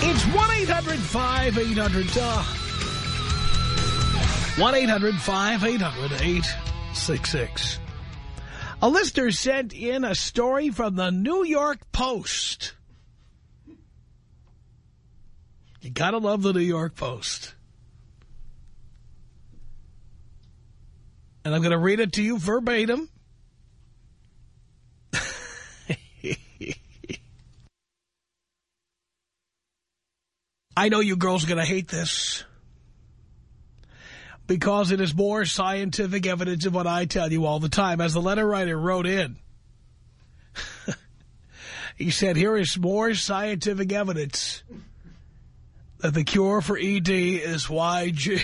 It's 1-800-5800-TOM. Uh, 1-800-5800-866. A listener sent in a story from the New York Post. You gotta love the New York Post. And I'm to read it to you verbatim. I know you girls are going to hate this. Because it is more scientific evidence of what I tell you all the time. As the letter writer wrote in, he said, here is more scientific evidence that the cure for ED is YG.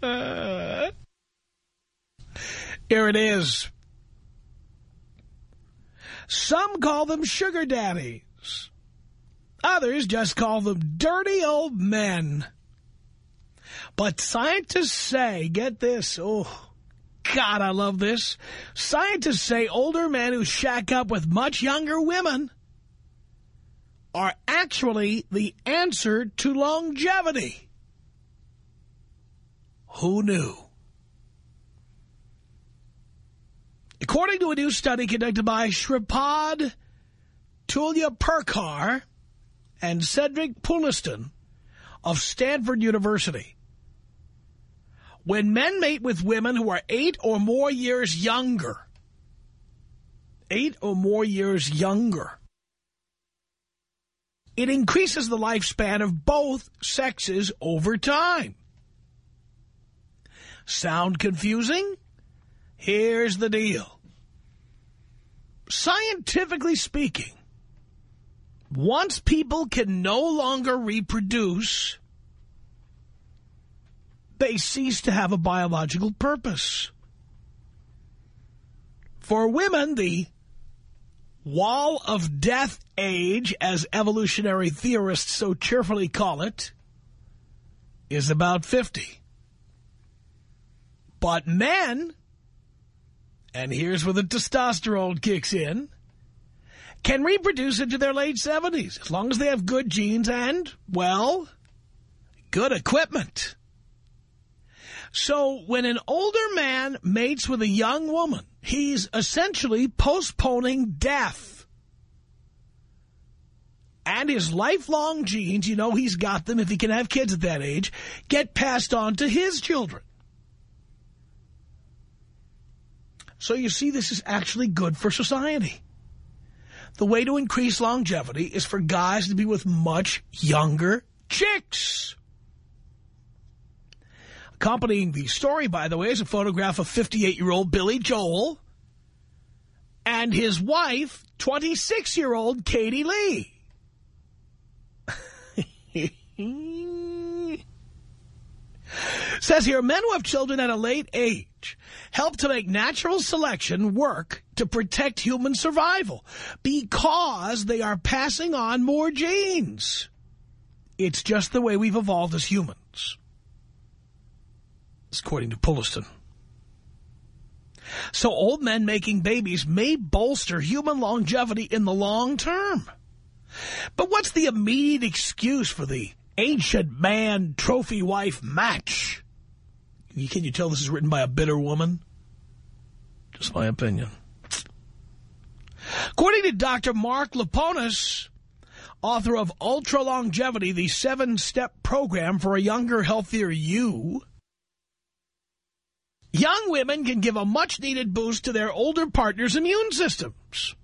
Here it is. Some call them sugar daddies. Others just call them dirty old men. But scientists say, get this, oh, God, I love this. Scientists say older men who shack up with much younger women are actually the answer to longevity. Who knew? According to a new study conducted by Shripad Tuljapurkar and Cedric Puleston of Stanford University, when men mate with women who are eight or more years younger, eight or more years younger, it increases the lifespan of both sexes over time. Sound confusing? Here's the deal. Scientifically speaking, once people can no longer reproduce, they cease to have a biological purpose. For women, the wall of death age, as evolutionary theorists so cheerfully call it, is about 50. But men, and here's where the testosterone kicks in, can reproduce into their late 70s, as long as they have good genes and, well, good equipment. So when an older man mates with a young woman, he's essentially postponing death. And his lifelong genes, you know he's got them if he can have kids at that age, get passed on to his children. So you see, this is actually good for society. The way to increase longevity is for guys to be with much younger chicks. Accompanying the story, by the way, is a photograph of 58-year-old Billy Joel and his wife, 26-year-old Katie Lee. Says here, men who have children at a late age help to make natural selection work to protect human survival because they are passing on more genes. It's just the way we've evolved as humans. According to Puleston. So old men making babies may bolster human longevity in the long term. But what's the immediate excuse for the ancient man trophy wife match? Can you tell this is written by a bitter woman? Just my opinion. According to Dr. Mark Liponis author of Ultra Longevity, the seven-step program for a younger, healthier you. Young women can give a much-needed boost to their older partner's immune systems.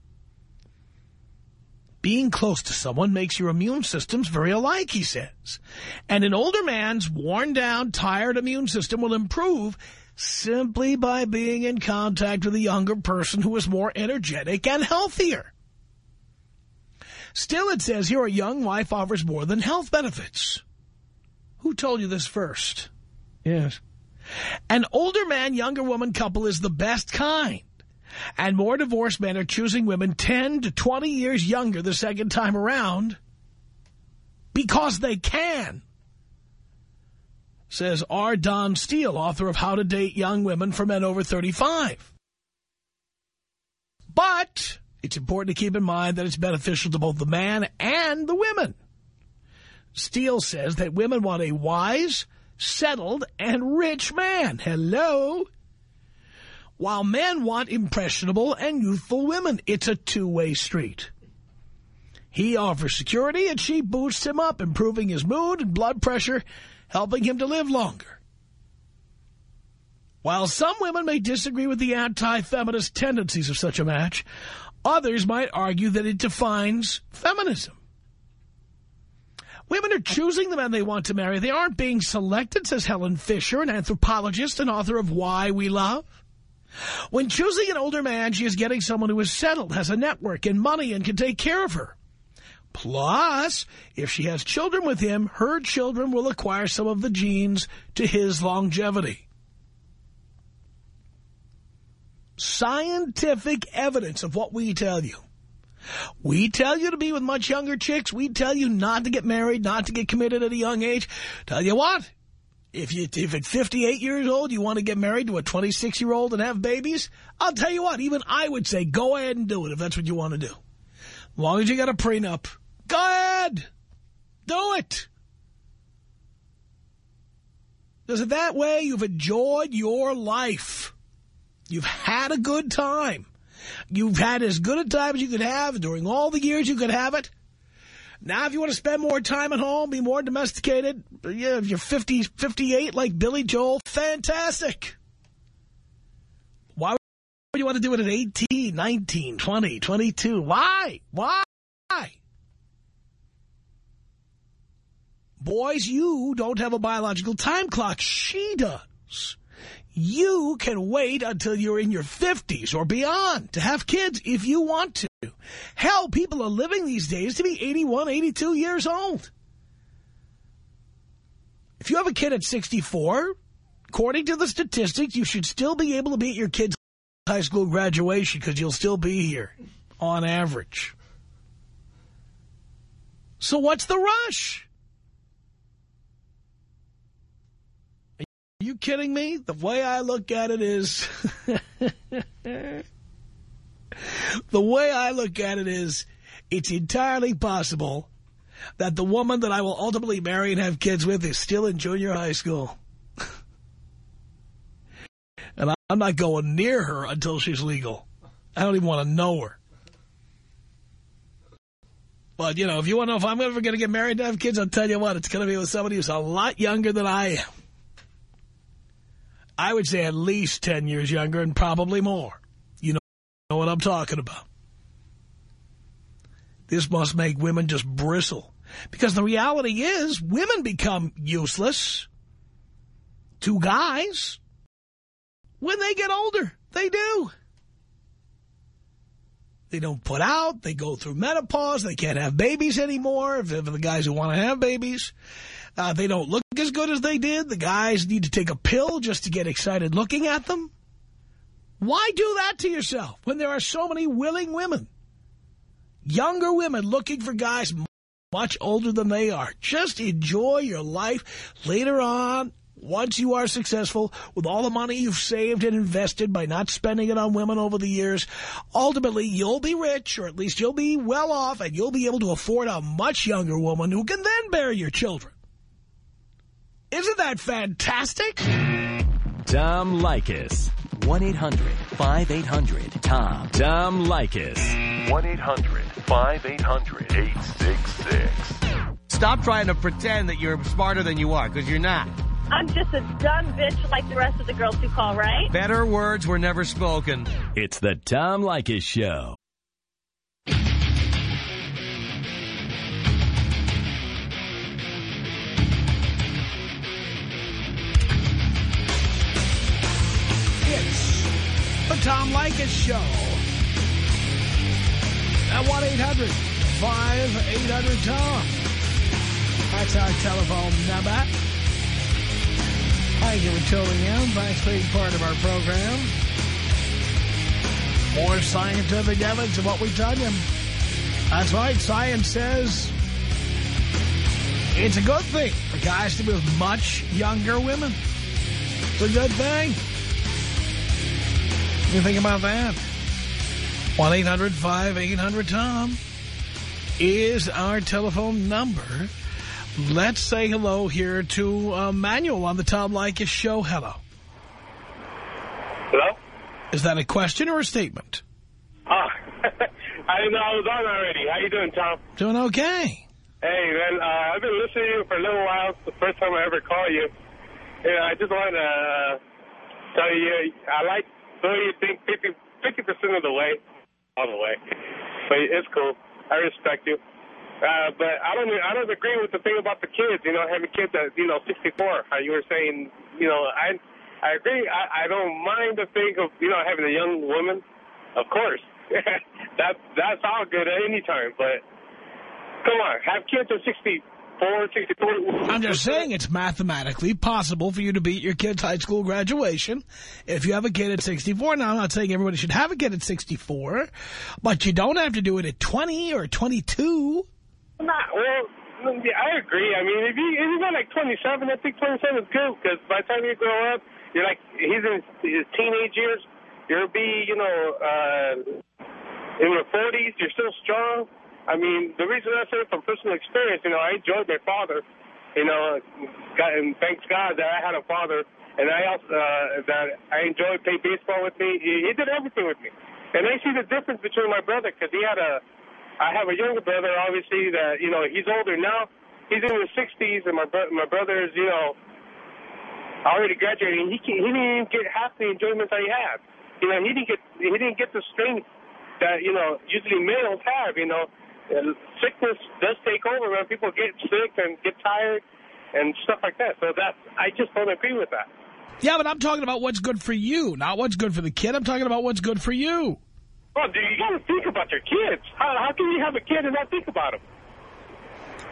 Being close to someone makes your immune systems very alike, he says. And an older man's worn-down, tired immune system will improve simply by being in contact with a younger person who is more energetic and healthier. Still, it says here a young wife offers more than health benefits. Who told you this first? Yes. An older man, younger woman couple is the best kind. And more divorced men are choosing women 10 to 20 years younger the second time around because they can. Says R. Don Steele, author of How to Date Young Women for Men Over 35. But it's important to keep in mind that it's beneficial to both the man and the women. Steele says that women want a wise, settled, and rich man. Hello? While men want impressionable and youthful women. It's a two-way street. He offers security and she boosts him up, improving his mood and blood pressure, helping him to live longer. While some women may disagree with the anti-feminist tendencies of such a match, others might argue that it defines feminism. Women are choosing the men they want to marry. They aren't being selected, says Helen Fisher, an anthropologist and author of Why We Love. When choosing an older man, she is getting someone who is settled, has a network and money, and can take care of her. Plus, if she has children with him, her children will acquire some of the genes to his longevity. Scientific evidence of what we tell you. We tell you to be with much younger chicks. We tell you not to get married, not to get committed at a young age. Tell you what, if you if at 58 years old you want to get married to a 26-year-old and have babies, I'll tell you what, even I would say go ahead and do it if that's what you want to do. As long as you got a prenup, go ahead. Do it. Because that way you've enjoyed your life. You've had a good time. You've had as good a time as you could have during all the years you could have it. Now, if you want to spend more time at home, be more domesticated, yeah, if you're 50, 58 like Billy Joel, fantastic. Why would you want to do it at 18, 19, 20, 22? Why? Why? Boys, you don't have a biological time clock. She does. You can wait until you're in your 50s or beyond to have kids if you want to. Hell, people are living these days to be 81, 82 years old. If you have a kid at 64, according to the statistics, you should still be able to be at your kid's high school graduation because you'll still be here on average. So what's the rush? You kidding me? The way I look at it is... the way I look at it is it's entirely possible that the woman that I will ultimately marry and have kids with is still in junior high school. and I'm not going near her until she's legal. I don't even want to know her. But, you know, if you want to know if I'm ever going to get married and have kids, I'll tell you what, it's going to be with somebody who's a lot younger than I am. I would say at least 10 years younger and probably more. You know, know what I'm talking about. This must make women just bristle. Because the reality is, women become useless to guys when they get older. They do. They don't put out. They go through menopause. They can't have babies anymore if the guys who want to have babies. Uh, they don't look as good as they did. The guys need to take a pill just to get excited looking at them. Why do that to yourself when there are so many willing women? Younger women looking for guys much older than they are. Just enjoy your life later on once you are successful with all the money you've saved and invested by not spending it on women over the years. Ultimately, you'll be rich, or at least you'll be well off, and you'll be able to afford a much younger woman who can then bear your children. Isn't that fantastic? Tom Leykis. 1-800-5800-TOM. Tom Leykis. 1-800-5800-866. Stop trying to pretend that you're smarter than you are, because you're not. I'm just a dumb bitch like the rest of the girls who call, right? Better words were never spoken. It's the Tom Leykis Show. The Tom Leykis Show. At 1-800-5800-TOM. That's our telephone number. Thank you for tuning in. Thanks for being part of our program. More scientific evidence of what we tell you. That's right. Science says it's a good thing for guys to be with much younger women. It's a good thing. You think about that? 1-800-5800-TOM is our telephone number. Let's say hello here to uh, Manuel on the Tom Leykis show. Hello. Hello? Is that a question or a statement? Oh, I didn't know I was on already. How you doing, Tom? Doing okay. Hey, man, uh, I've been listening to you for a little while. It's the first time I ever call you. And I just wanted to uh, tell you, I like way you think 50, 50% of the way, all the way. But it's cool. I respect you. Uh, but I don't I don't agree with the thing about the kids, you know, having kids at, you know, 64. How you were saying, you know, I I agree. I, I don't mind the thing of, you know, having a young woman. Of course. that That's all good at any time. But come on, have kids at 64, 64. I'm just saying it's mathematically possible for you to beat your kid's high school graduation if you have a kid at 64. Now, I'm not saying everybody should have a kid at 64, but you don't have to do it at 20 or 22. Not, well, yeah, I agree. I mean, if you if you got like 27, I think 27 is good because by the time you grow up, you're like he's in his teenage years. You'll be, you know, uh, in your 40s. You're still strong. I mean, the reason I say it from personal experience, you know, I enjoyed my father. You know, and thanks God that I had a father, and I also uh, that I enjoyed playing baseball with me. He, he did everything with me, and I see the difference between my brother because he had a I have a younger brother, obviously, that, you know, he's older now. He's in his 60s, and my, bro my brother is, you know, already graduating. He, can, he didn't even get half the enjoyment he had. You know, he didn't get he didn't get the strength that, you know, usually males have, you know. And sickness does take over when people get sick and get tired and stuff like that. So that I just don't agree with that. Yeah, but I'm talking about what's good for you, not what's good for the kid. I'm talking about what's good for you. Well, do you got to think about your kids. How, how can you have a kid and not think about them?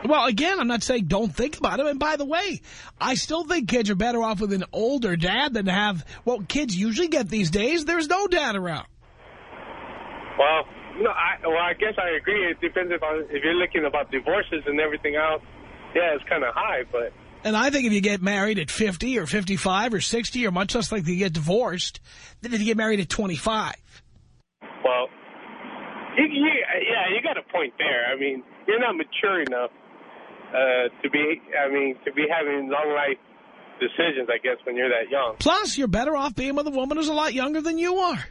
Well, again, I'm not saying don't think about it. And by the way, I still think kids are better off with an older dad than to have, what kids usually get these days. There's no dad around. Well, no, I, well, I guess I agree. It depends if, I, if you're looking about divorces and everything else. Yeah, it's kind of high, but... And I think if you get married at 50 or 55 or 60 or much less likely to get divorced than if you get married at 25. Well, you, you, yeah, you got a point there. I mean, you're not mature enough uh, to be, I mean, to be having long life decisions, I guess, when you're that young. Plus, you're better off being with a woman who's a lot younger than you are.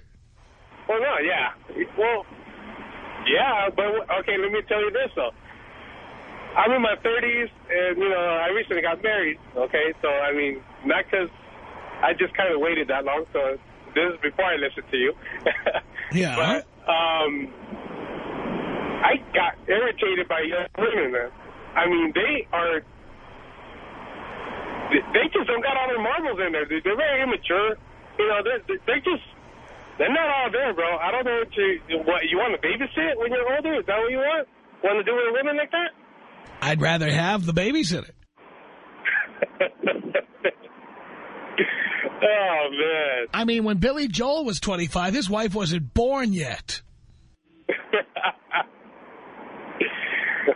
Well, no, yeah. Well, yeah, but, okay, let me tell you this, though. I'm in my 30s, and, you know, I recently got married, okay? So, I mean, not because I just kind of waited that long, so this is before I listened to you. yeah. But, um, I got irritated by young women, man. I mean, they are, they just don't got all their marbles in there. They're very immature. You know, they're, they're just, they're not all there, bro. I don't know what you, what, you want to babysit when you're older? Is that what you want? Want to do with women like that? I'd rather have the babysitter. oh, man. I mean, when Billy Joel was 25, his wife wasn't born yet.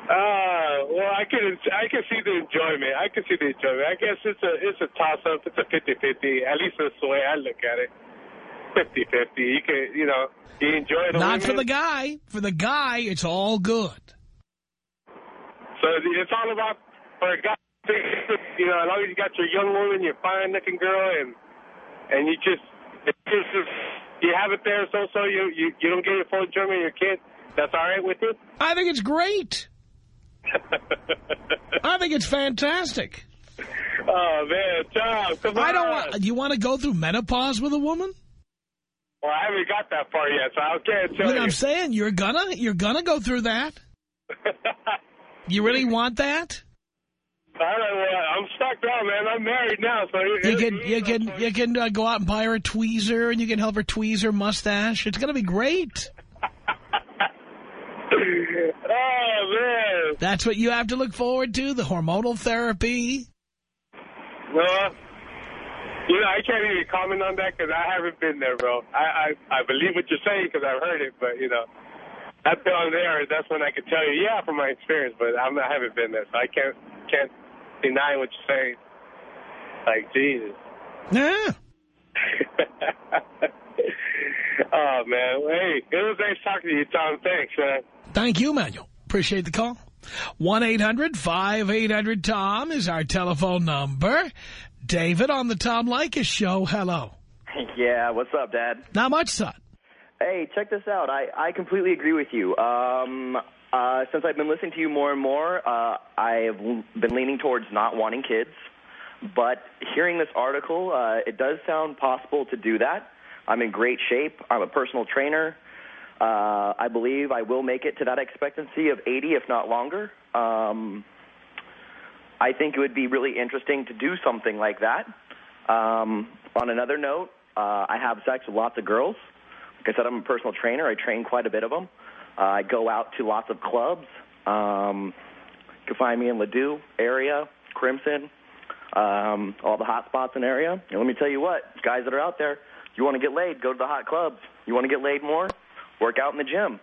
Uh, well, I can I can see the enjoyment. I can see the enjoyment. I guess it's a it's a toss up. It's a 50-50. At least that's the way I look at it. 50-50. You can you know you enjoy the Not women. for the guy. For the guy, it's all good. So it's all about for a guy. You know, as long as you got your young woman, your fine looking girl, and and you just, it's just you have it there so so you you you don't get your full enjoyment of your kid. That's all right with you. I think it's great. I think it's fantastic. Oh man, Tom, come I on. don't want. Do you want to go through menopause with a woman? Well, I haven't got that far yet, so I can't tell you. I'm saying? You're gonna. You're gonna go through that. You really want that? I don't know. I'm stuck now, man. I'm married now, so You can. You can. You can uh, go out and buy her a tweezer, and you can help her tweeze her mustache. It's gonna be great. oh man. That's what you have to look forward to. The hormonal therapy. Well, you know, I can't even comment on that because I haven't been there, bro. I I, I believe what you're saying because I've heard it, but you know, I've been on there. That's when I can tell you, yeah, from my experience. But I'm, I haven't been there, so I can't can't deny what you're saying. Like Jesus. Yeah. oh man, well, hey, it was nice talking to you, Tom. Thanks, man. Thank you, Manuel. Appreciate the call. 1-800-5800-TOM is our telephone number. David on the Tom Leykis show. Hello. Yeah, what's up, Dad? Not much, son. Hey, check this out. I, I completely agree with you. Um, uh, since I've been listening to you more and more, uh, I have been leaning towards not wanting kids. But hearing this article, uh, it does sound possible to do that. I'm in great shape. I'm a personal trainer. Uh, I believe I will make it to that expectancy of 80, if not longer. Um, I think it would be really interesting to do something like that. Um, on another note, uh, I have sex with lots of girls. Like I said, I'm a personal trainer. I train quite a bit of them. Uh, I go out to lots of clubs. Um, you can find me in Ladue area, Crimson, um, all the hot spots in area. And let me tell you what, guys that are out there, you want to get laid, go to the hot clubs. You want to get laid more, work out in the gym.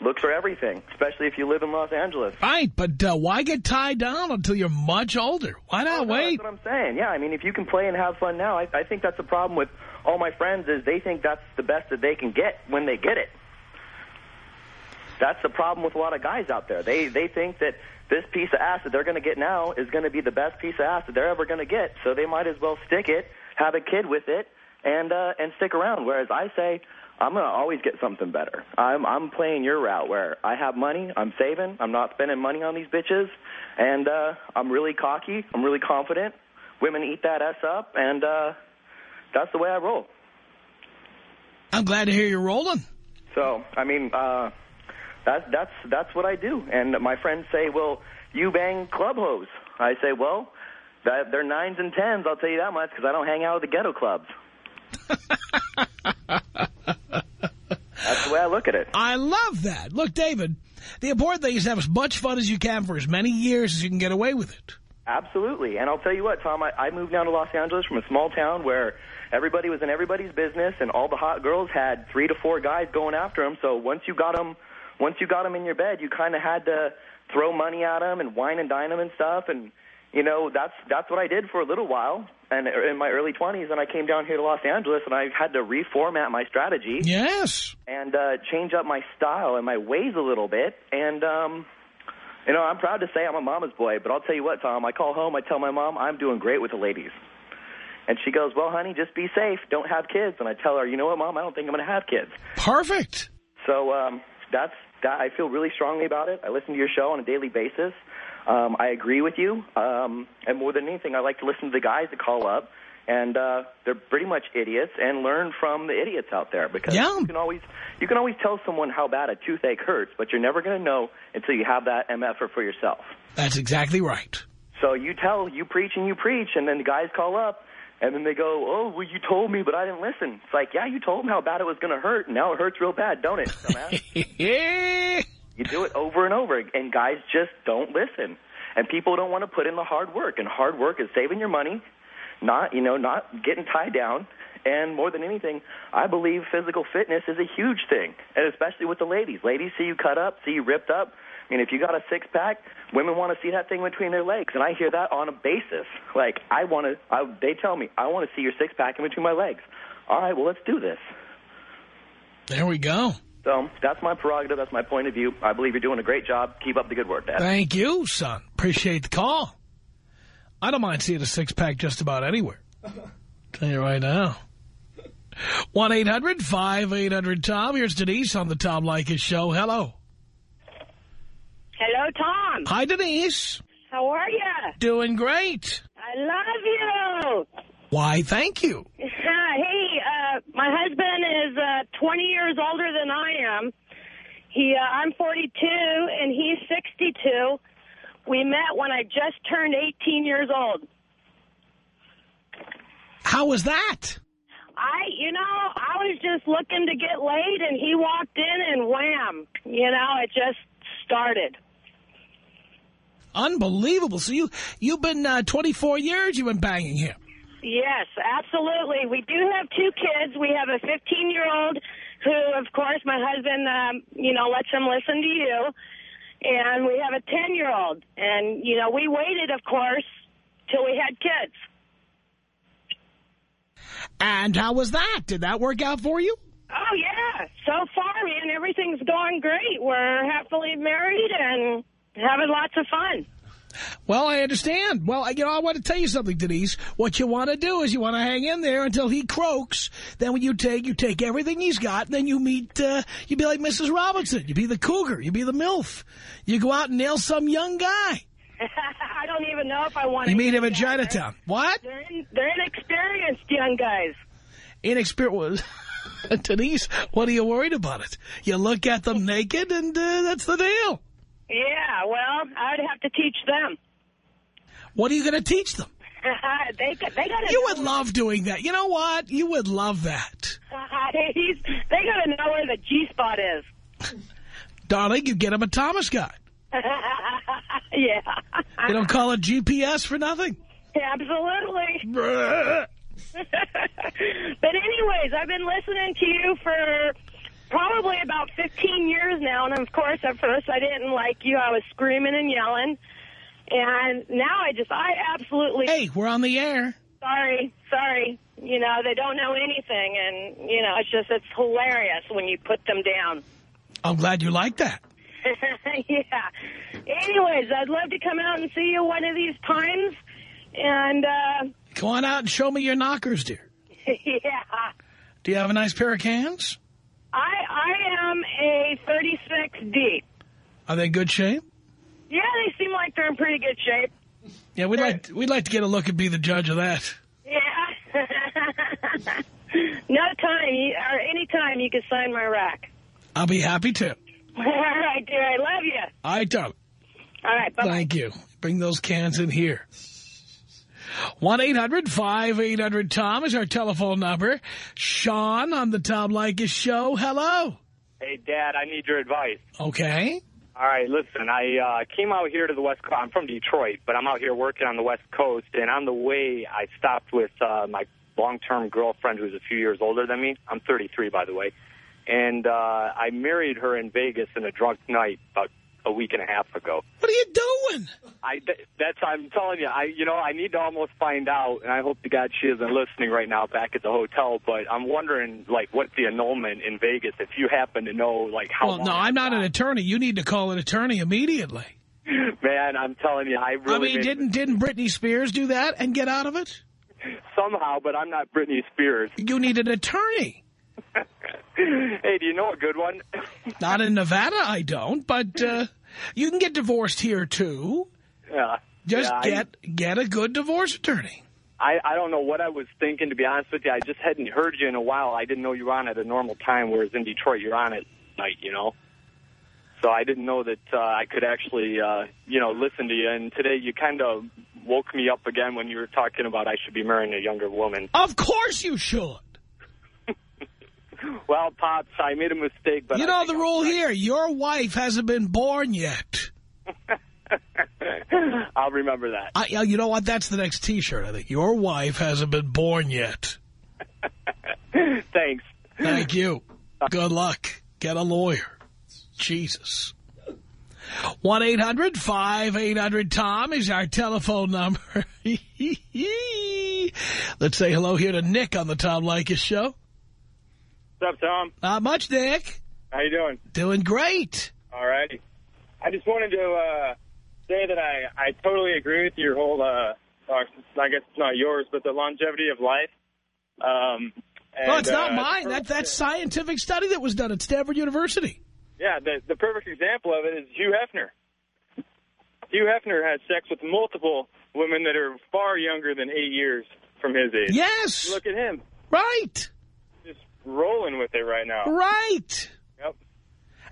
Look for everything, especially if you live in Los Angeles. Right, but uh, why get tied down until you're much older? Why not Oh, wait? That's what I'm saying. Yeah, I mean, if you can play and have fun now, I, I think that's the problem with all my friends is they think that's the best that they can get when they get it. That's the problem with a lot of guys out there. They they think that this piece of ass that they're going to get now is going to be the best piece of ass that they're ever going to get. So they might as well stick it, have a kid with it, and uh, and stick around. Whereas I say, I'm going to always get something better. I'm I'm playing your route where I have money, I'm saving, I'm not spending money on these bitches, and uh, I'm really cocky, I'm really confident. Women eat that ass up, and uh, that's the way I roll. I'm glad to hear you're rolling. So I mean, uh, that's that's that's what I do. And my friends say, "Well, you bang club hoes." I say, "Well, that, they're nines and tens. I'll tell you that much because I don't hang out with the ghetto clubs." that's the way I look at it. I love that. Look, David, the important thing is to have as much fun as you can for as many years as you can get away with it. Absolutely. And I'll tell you what, Tom, I, I moved down to Los Angeles from a small town where everybody was in everybody's business and all the hot girls had three to four guys going after them. So once you got them, once you got them in your bed, you kind of had to throw money at them and wine and dine them and stuff. And, you know, that's, that's what I did for a little while and in my early 20s. And I came down here to Los Angeles and I had to reformat my strategy Yes. and uh, change up my style and my ways a little bit. And, um, you know, I'm proud to say I'm a mama's boy, but I'll tell you what, Tom, I call home, I tell my mom I'm doing great with the ladies. And she goes, well, honey, just be safe. Don't have kids. And I tell her, you know what, Mom, I don't think I'm going to have kids. Perfect. So um, that's that. I feel really strongly about it. I listen to your show on a daily basis. Um, I agree with you. Um, and more than anything, I like to listen to the guys that call up. And uh, they're pretty much idiots, and learn from the idiots out there because Yeah. you can always you can always tell someone how bad a toothache hurts, but you're never going to know until you have that MFer for yourself. That's exactly right. So you tell, you preach and you preach, and then the guys call up, and then they go, oh, well, you told me, but I didn't listen. It's like, yeah, you told them how bad it was going to hurt, and now it hurts real bad, don't it? you do it over and over, and guys just don't listen. And people don't want to put in the hard work, and hard work is saving your money, not, you know, not getting tied down. And more than anything, I believe physical fitness is a huge thing, and especially with the ladies. Ladies see you cut up, see you ripped up. I mean, if you got a six pack, women want to see that thing between their legs, and I hear that on a basis. Like I want to, I, they tell me I want to see your six pack in between my legs. All right, well let's do this. There we go. So that's my prerogative. That's my point of view. I believe you're doing a great job. Keep up the good work, Dad. Thank you, son. Appreciate the call. I don't mind seeing a six-pack just about anywhere. Tell you right now. 1-800-5800-TOM. Here's Denise on the Tom Leykis Show. Hello. Hello, Tom. Hi, Denise. How are you? Doing great. I love you. Why, thank you. my husband is uh, 20 years older than I am. He, uh, I'm 42 and he's 62. We met when I just turned 18 years old. How was that? I, you know, I was just looking to get laid, and he walked in, and wham, you know, it just started. Unbelievable. So you, you've been uh, 24 years you've been banging him. Yes, absolutely. We do have two kids. We have a 15-year-old who, of course, my husband, um, you know, lets him listen to you. And we have a 10-year-old. And, you know, we waited, of course, till we had kids. And how was that? Did that work out for you? Oh, yeah. So far, man, everything's going great. We're happily married and having lots of fun. Well, I understand. Well, I you know, I want to tell you something, Denise. What you want to do is you want to hang in there until he croaks. Then when you take, you take everything he's got, and then you meet, uh, you be like Mrs. Robinson. You be the cougar. You be the MILF. You go out and nail some young guy. I don't even know if I want to. You meet him in. Chinatown. What? They're, in, they're inexperienced young guys. Inexperienced. Denise, what are you worried about it? You look at them naked, and uh, that's the deal. Yeah, well, I'd have to teach them. What are you going to teach them? they they got to. You would love doing that. You know what? You would love that. They got to know where the G spot is. Darling, you get him a Thomas guide. yeah, They don't call it GPS for nothing. absolutely. But anyways, I've been listening to you for probably about 15 years now, and of course, at first I didn't like you. I was screaming and yelling, and now I just, I absolutely, Hey, we're on the air. sorry, sorry. You know, they don't know anything, and, you know, it's just, it's hilarious when you put them down. I'm glad you like that. yeah. Anyways, I'd love to come out and see you one of these times, and, uh, Go on out and show me your knockers, dear. yeah. Do you have a nice pair of cans? I I am a 36 deep. Are they good shape? Yeah, they seem like they're in pretty good shape. Yeah, we'd like we'd like to get a look and be the judge of that. Yeah. no time, or any time you can sign my rack. I'll be happy to. All right, dear. I love you. Right, darling. All right, bye. Thank you. Bring those cans in here. 1-800-5800-TOM is our telephone number. Sean on the Tom Leykis show. Hello. Hey, Dad, I need your advice. Okay. All right, listen, I uh, came out here to the West Coast. I'm from Detroit, but I'm out here working on the West Coast, and on the way, I stopped with uh, my long-term girlfriend who's a few years older than me. I'm 33, by the way. And uh, I married her in Vegas in a drunk night about a week and a half ago. What are you doing? I that's I'm telling you. I you know I need to almost find out, and I hope to God she isn't listening right now back at the hotel. But I'm wondering like what's the annulment in Vegas if you happen to know like how. Well, no, I'm not an attorney. You need to call an attorney immediately. Man, I'm telling you, I really I mean, didn't didn't Britney Spears do that and get out of it? somehow, but I'm not Britney Spears. You need an attorney. hey, do you know a good one? Not in Nevada, I don't, but uh, you can get divorced here, too. yeah. Just Yeah, I- get get a good divorce attorney. I, I don't know what I was thinking, to be honest with you. I just hadn't heard you in a while. I didn't know you were on at a normal time, whereas in Detroit, you're on at night, you know? So I didn't know that uh, I could actually, uh, you know, listen to you. And today you kind of woke me up again when you were talking about I should be marrying a younger woman. Of course you should. Well, Pops, I made a mistake, but you I know the rule right. here. Your wife hasn't been born yet. I'll remember that. I, uh, you know what? That's the next T-shirt, I think. Your wife hasn't been born yet. Thanks. Thank you. Uh, Good luck. Get a lawyer. Jesus. 1-800-5800-TOM is our telephone number. Let's say hello here to Nick on the Tom Leykis show. What's up, Tom? Not much, Nick. How you doing? Doing great. All righty. I just wanted to uh, say that I, I totally agree with your whole, uh, I guess it's not yours, but the longevity of life. Um, and, well, it's not uh, mine. That, that's scientific study that was done at Stanford University. Yeah, the, the perfect example of it is Hugh Hefner. Hugh Hefner had sex with multiple women that are far younger than eight years from his age. Yes. Look at him. Right. Rolling with it right now. Right. Yep.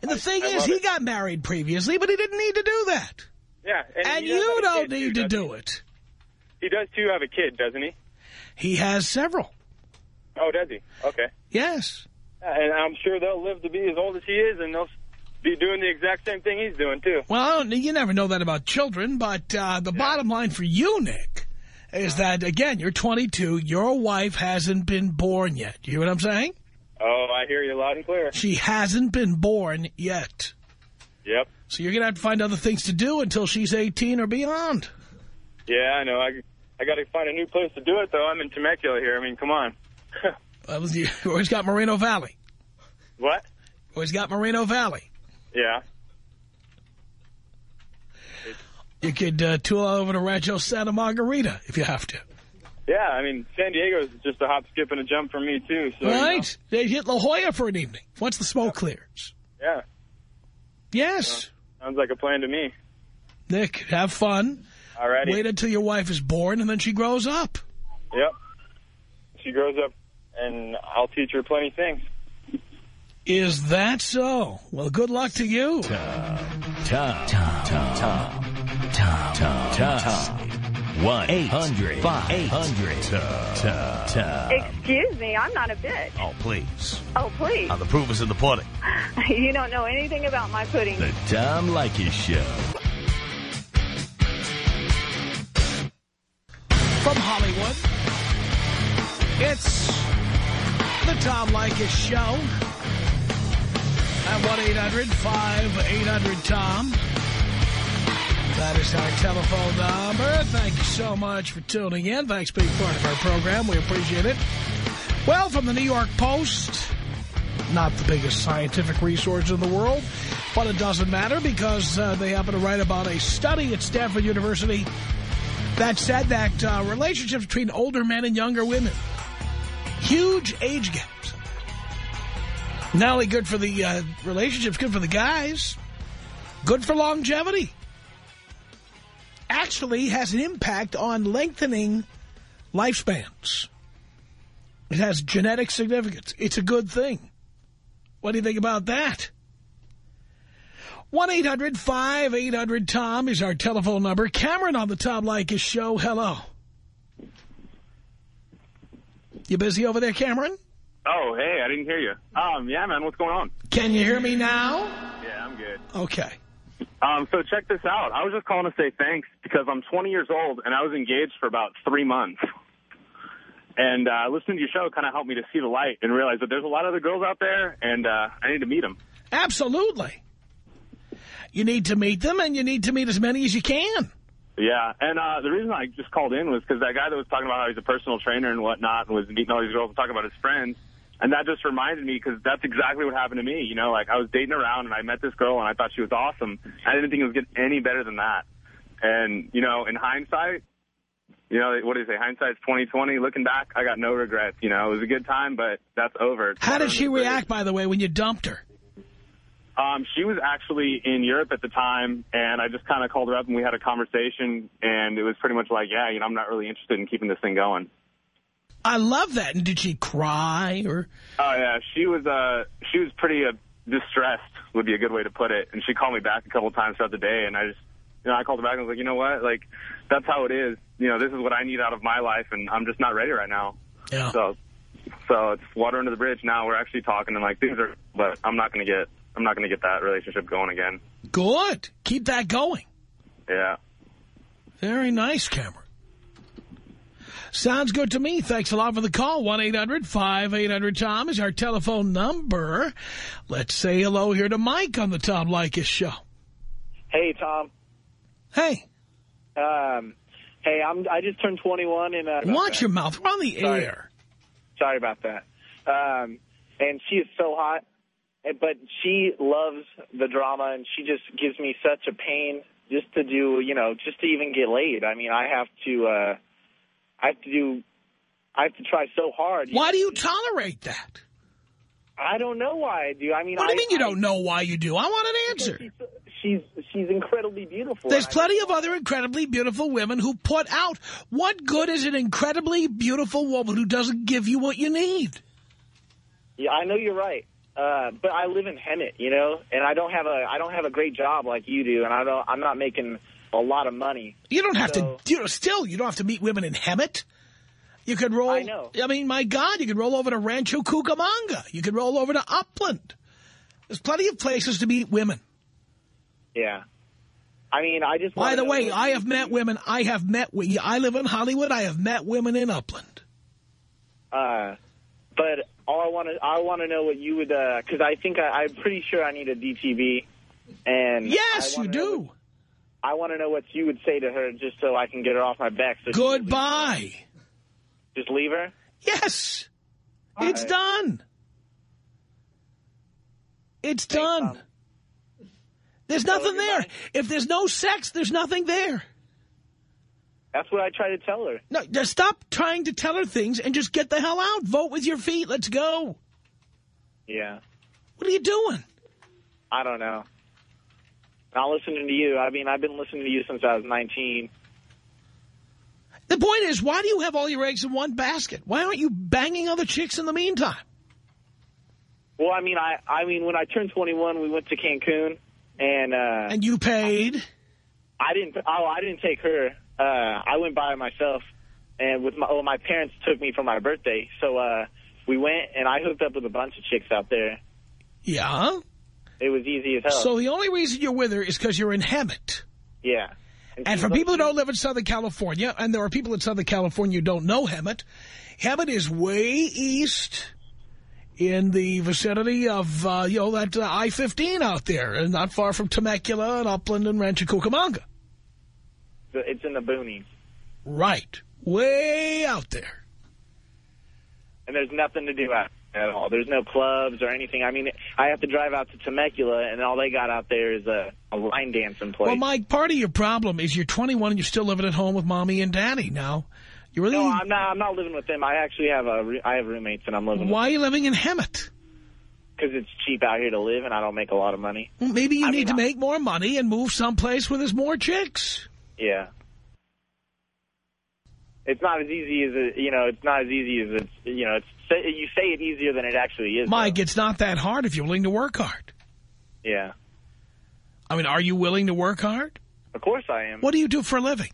And the I- thing I is, he it. got married previously, but he didn't need to do that. Yeah. And, And he does have you don't kid, too, need to do it. He does, too, have a kid, doesn't he? He has several. Oh, does he? Okay. Yes. And I'm sure they'll live to be as old as he is, and they'll be doing the exact same thing he's doing, too. Well, you never know that about children, but uh, the bottom line for you, Nick, is that, again, you're 22, your wife hasn't been born yet. You hear what I'm saying? Oh, I hear you loud and clear. She hasn't been born yet. Yep. So you're going to have to find other things to do until she's 18 or beyond. Yeah, I know. I, I got to find a new place to do it, though. I'm in Temecula here. I mean, come on. Well, you always got Moreno Valley. what? Always got Moreno Valley. Yeah. You could uh, tool over to Rancho Santa Margarita if you have to. Yeah, I mean, San Diego's just a hop, skip, and a jump for me, too. So, you know, right? They hit La Jolla for an evening once the smoke clears. yeah, Yes. sounds like a plan to me. Nick, have fun. All right. Wait until your wife is born and then she grows up. Yep. She grows up, and I'll teach her plenty things. Is that so? Well, good luck to you. Tom. Tom. Tom. Tom. Tom. Tom. Tom. 1-800. 5800. Tom. Tom. Excuse me, I'm not a bitch. Oh, please. Oh, please. Now, the proof is in the pudding. You don't know anything about my pudding. The Tom Leykis Show. From Hollywood, it's the Tom Leykis Show at 1-800-5800-TOM. That is our telephone number. Thank you so much for tuning in. Thanks for being part of our program. We appreciate it. Well, from the New York Post, not the biggest scientific resource in the world, but it doesn't matter because uh, they happen to write about a study at Stanford University that said that uh, relationships between older men and younger women, huge age gaps. Not only good for the uh, relationships, good for the guys, good for longevity. Actually has an impact on lengthening lifespans. It has genetic significance. It's a good thing. What do you think about that? 1-800-5800-TOM is our telephone number. Cameron on the Tom Leykis show. Hello. You busy over there, Cameron? Oh, hey, I didn't hear you. Um, yeah, man, what's going on? Can you hear me now? Yeah, I'm good. Okay. Um, so check this out. I was just calling to say thanks because I'm 20 years old and I was engaged for about three months. And uh, listening to your show kind of helped me to see the light and realize that there's a lot of other girls out there, and uh, I need to meet them. Absolutely. You need to meet them, and you need to meet as many as you can. Yeah, and uh, the reason I just called in was because that guy that was talking about how he's a personal trainer and whatnot and was meeting all these girls and talking about his friends, and that just reminded me because that's exactly what happened to me. You know, like I was dating around and I met this girl and I thought she was awesome. I didn't think it was getting any better than that. And, you know, in hindsight, you know, what do you say? Hindsight's 2020. Looking back, I got no regrets. You know, it was a good time, but that's over. It's How did she react, by the way, when you dumped her? Um, she was actually in Europe at the time, and I just kind of called her up and we had a conversation, and it was pretty much like, yeah, you know, I'm not really interested in keeping this thing going. I love that. And did she cry? or? Oh yeah, she was uh she was pretty uh, distressed would be a good way to put it, and she called me back a couple of times throughout the day, and I just you know I called her back and was like, you know what, like that's how it is. You know, this is what I need out of my life, and I'm just not ready right now. Yeah. So so it's water under the bridge now. We're actually talking, and like things are, but I'm not gonna get I'm not gonna get that relationship going again. Good. Keep that going. Yeah. Very nice, Cameron. Sounds good to me. Thanks a lot for the call. 1-800-5800-TOM is our telephone number. Let's say hello here to Mike on the Tom Leykis show. Hey, Tom. Hey, Um, hey, I'm. I just turned 21 and uh, watch your mouth. We're on the Sorry. air. Sorry about that. Um, and she is so hot, but she loves the drama, and she just gives me such a pain just to do, you know, just to even get laid. I mean, I have to, uh, I have to do I have to try so hard. Why do you tolerate that? I don't know why I do. I mean, What do you I, mean you I- don't know why you do? I want an answer. She's she's incredibly beautiful. There's plenty of other incredibly beautiful women who put out. What good is an incredibly beautiful woman who doesn't give you what you need? Yeah, I know you're right. Uh, but I live in Hemet, you know, and I don't have a I don't have a great job like you do, and I don't I'm not making a lot of money. You don't have So- to, you know, still, you don't have to meet women in Hemet. You could roll, I know. I mean, my God, you could roll over to Rancho Cucamonga. You could roll over to Upland. There's plenty of places to meet women. Yeah. I mean, I just. By the way, I have met women, I have met, I live in Hollywood, I have met women in Upland. Uh, but all I want to I want to know what you would because I think I, I'm pretty sure I need a DTV. And Yes, you do. what- I want to know what you would say to her just so I can get her off my back. So. Goodbye. Just leave her. Yes. All it's right. done. It's done. Tom. There's nothing there. If there's no sex, there's nothing there. That's what I try to tell her. No, just stop trying to tell her things and just get the hell out. Vote with your feet. Let's go. Yeah. What are you doing? I don't know. Not listening to you. I mean, I've been listening to you since I was 19. The point is, why do you have all your eggs in one basket? Why aren't you banging other chicks in the meantime? Well, I mean, I I mean, when I turned 21, we went to Cancun, and uh, And you paid? I didn't. Oh, I didn't take her. Uh, I went by myself, and with my oh, my parents took me for my birthday. So uh, we went, and I hooked up with a bunch of chicks out there. Yeah. It was easy as hell. So the only reason you're with her is because you're in Hemet. yeah. And she for people who don't live in Southern California, and there are people in Southern California who don't know Hemet, Hemet is way east in the vicinity of, uh, you know, that uh, I-15 out there, and not far from Temecula and Upland and Rancho Cucamonga. it's in the boonies, Right. Way out there. and there's nothing to do out at all. There's no clubs or anything. I mean, I have to drive out to Temecula, and all they got out there is a, a line dancing place. Well, Mike, part of your problem is you're 21 and you're still living at home with mommy and daddy. Now, you really... no, I'm not. I'm not living with them. I actually have a. I have roommates, and I'm living Why are you living in Hemet? because it's cheap out here to live, and I don't make a lot of money. Well, maybe you I need mean, to make more money and move someplace where there's more chicks. Yeah. It's not as easy as it, you know. It's not as easy as it's you know. It's you say it easier than it actually is. Mike, it's not that hard if you're willing to work hard. Yeah. I mean, are you willing to work hard? Of course I am. What do you do for a living?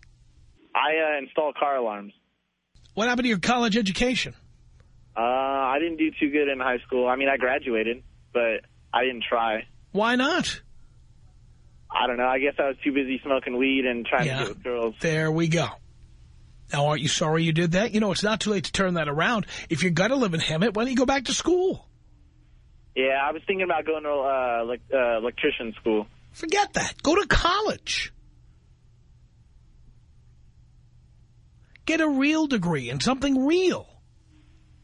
I uh, install car alarms. What happened to your college education? Uh, I didn't do too good in high school. I mean, I graduated, but I didn't try. Why not? I don't know. I guess I was too busy smoking weed and trying Yeah. to get with girls. There we go. Now, aren't you sorry you did that? You know, it's not too late to turn that around. If you're going to live in Hemet, why don't you go back to school? Yeah, I was thinking about going to uh, elec uh, electrician school. Forget that. Go to college. Get a real degree in something real.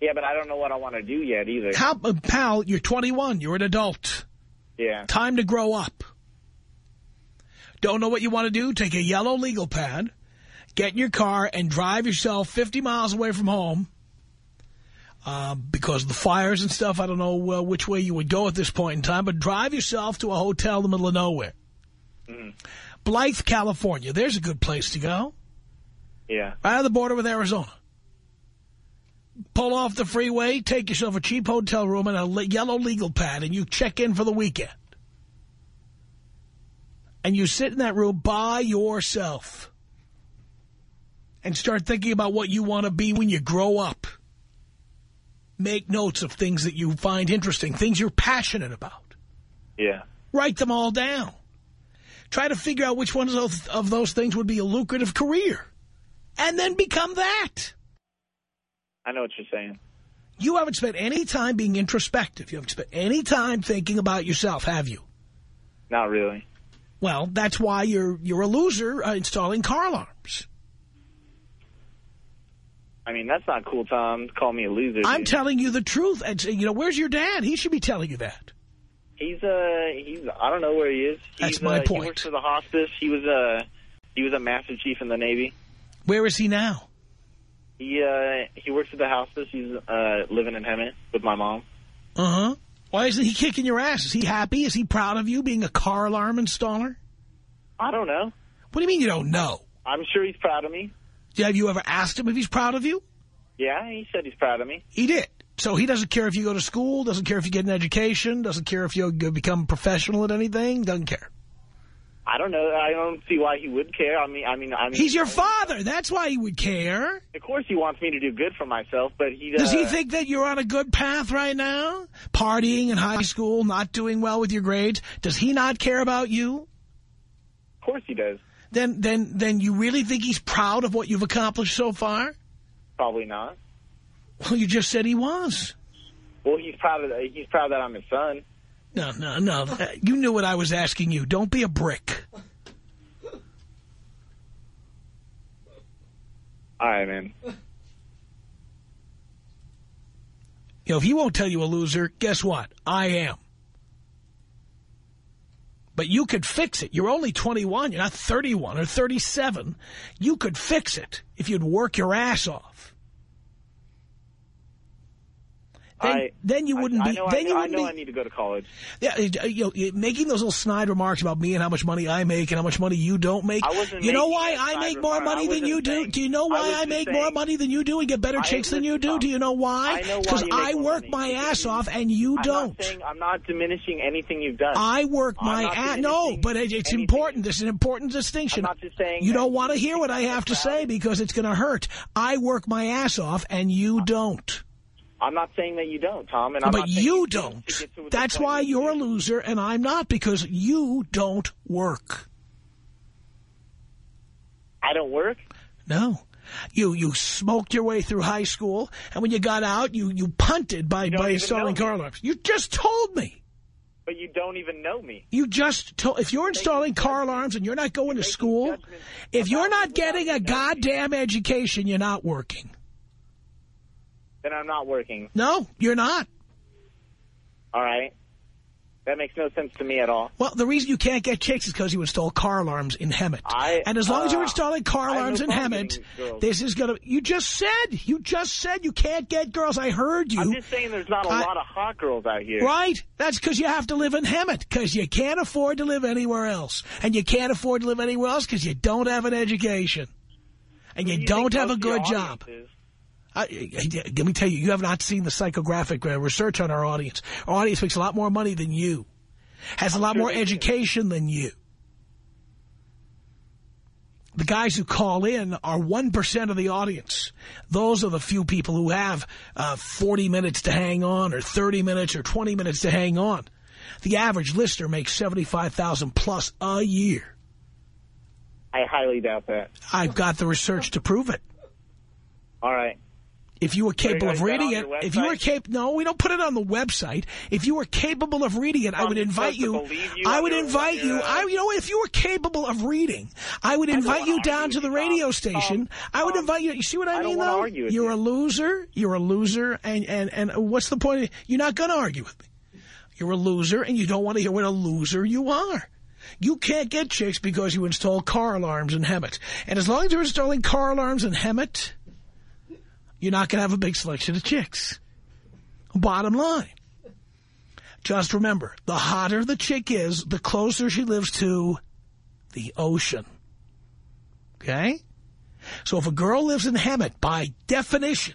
Yeah, but I don't know what I want to do yet either. How, uh, pal, you're 21. You're an adult. Yeah. Time to grow up. Don't know what you want to do? Take a yellow legal pad, get in your car, and drive yourself 50 miles away from home. Uh, because of the fires and stuff, I don't know uh, which way you would go at this point in time, but drive yourself to a hotel in the middle of nowhere. Blythe, California. There's a good place to go. Yeah. Right on the border with Arizona. Pull off the freeway, take yourself a cheap hotel room and a yellow legal pad, and you check in for the weekend. And you sit in that room by yourself and start thinking about what you want to be when you grow up. Make notes of things that you find interesting, things you're passionate about. Yeah. Write them all down. Try to figure out which one of those, of those things would be a lucrative career. And then become that. I know what you're saying. You haven't spent any time being introspective. You haven't spent any time thinking about yourself, have you? Not really. Well, that's why you're you're a loser uh, installing car alarms. I mean, that's not cool, Tom. Call me a loser. I'm dude. telling you the truth. And, you know, where's your dad? He should be telling you that. He's uh he's I don't know where he is. He's, That's my uh, point. He works for the hospice. He was uh he was a master chief in the Navy. Where is he now? He uh, he works at the houses. He's uh, living in Hemet with my mom. Uh-huh. Why isn't he kicking your ass? Is he happy? Is he proud of you being a car alarm installer? I don't know. What do you mean you don't know? I'm sure he's proud of me. Have you ever asked him if he's proud of you? Yeah, he said he's proud of me. He did. So he doesn't care if you go to school, doesn't care if you get an education, doesn't care if you become professional at anything, doesn't care. I don't know. I don't see why he would care. I mean, I mean, I mean. He's your father. That's why he would care. Of course, he wants me to do good for myself, but he uh, does. he think that you're on a good path right now, partying in high school, not doing well with your grades? Does he not care about you? Of course, he does. Then, then, then, you really think he's proud of what you've accomplished so far? Probably not. Well, you just said he was. Well, he's proud of he's proud that I'm his son. No, no, no. You knew what I was asking you. Don't be a brick. All right, man. You know, if he won't tell you a loser, guess what? I am. But you could fix it. You're only 21. You're not 31 or 37. You could fix it if you'd work your ass off. Then, I, then you wouldn't I, be. I know, then I, you wouldn't know be. I need to go to college. Yeah, uh, you know, making those little snide remarks about me and how much money I make and how much money you don't make. I wasn't you know why I make more remark. money than you do? Do you know why I, make saying- more money than you do and get better I- chicks than you do? Do you know why? I know why Because I work money. my ass off and you I'm don't. Not saying, I'm not diminishing anything you've done. I work I'm my ass. No, but it, it's anything. important. This is an important distinction. I'm not just saying you don't want to hear what I have to say because it's going to hurt. I work my ass off and you don't. I'm not saying that you don't, Tom. And I'm but not saying you don't. to to That's why you you're a loser and I'm not because you don't work. I don't work. No. You you smoked your way through high school, and when you got out, you, you punted by, don't by installing car alarms. You just told me. But you don't even know me. You just told, if you're installing car alarms and you're not going to school, if you're not getting a goddamn education, you're not working. Then I'm not working. No, you're not. All right. That makes no sense to me at all. Well, the reason you can't get chicks is because you install car alarms in Hemet. I, and as long as you're uh, installing car alarms in Hemet, this is going to... You just said, you just said you can't get girls. I heard you. I'm just saying there's not a I- lot of hot girls out here. Right? That's because you have to live in Hemet, because you can't afford to live anywhere else. And you can't afford to live anywhere else because you don't have an education. And you, do don't have a most of your good job. is? I, I- let me tell you, you have not seen the psychographic uh, research on our audience. Our audience makes a lot more money than you, has a lot more education than you. The guys who call in are 1% of the audience. Those are the few people who have uh, 40 minutes to hang on or 30 minutes or 20 minutes to hang on. The average listener makes 75000 plus a year. I highly doubt that. I've got the research to prove it. All right. If you were capable of reading it, if you were capable, no, we don't put it on the website. If you were capable of reading it, I I'm would invite you. you I would invite you. your, uh, I, you know, if you were capable of reading, I would invite wanna you down to the radio Tom. station. Tom, I would invite you. You see what I, I mean, though? You're you. a loser. You're a loser, and and and what's the point? You're not going to argue with me. You're a loser, and you don't want to hear what a loser you are. You can't get chicks because you install car alarms in Hemet. And as long as you're installing car alarms in Hemet, you're not going to have a big selection of chicks. Bottom line. Just remember, the hotter the chick is, the closer she lives to the ocean. Okay? So if a girl lives in Hemet, by definition,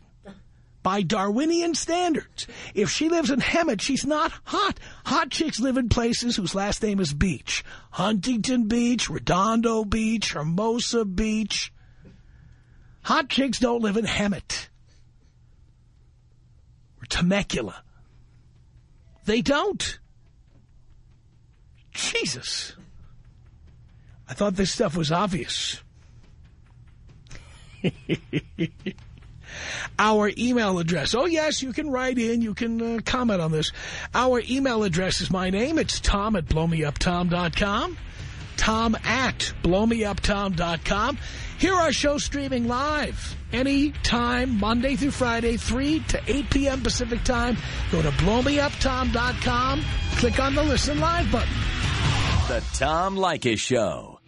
by Darwinian standards, if she lives in Hemet, she's not hot. Hot chicks live in places whose last name is Beach. Huntington Beach, Redondo Beach, Hermosa Beach. Hot chicks don't live in Hemet. Temecula. They don't. Jesus. I thought this stuff was obvious. Our email address. Oh, yes, you can write in. You can uh, comment on this. Our email address is my name. It's Tom at blowmeuptom.com. Tom at blowmeuptom.com. Here our show streaming live anytime, Monday through Friday, 3 to 8 p.m. Pacific time. Go to blowmeuptom.com. Click on the Listen Live button. The Tom Leykis Show.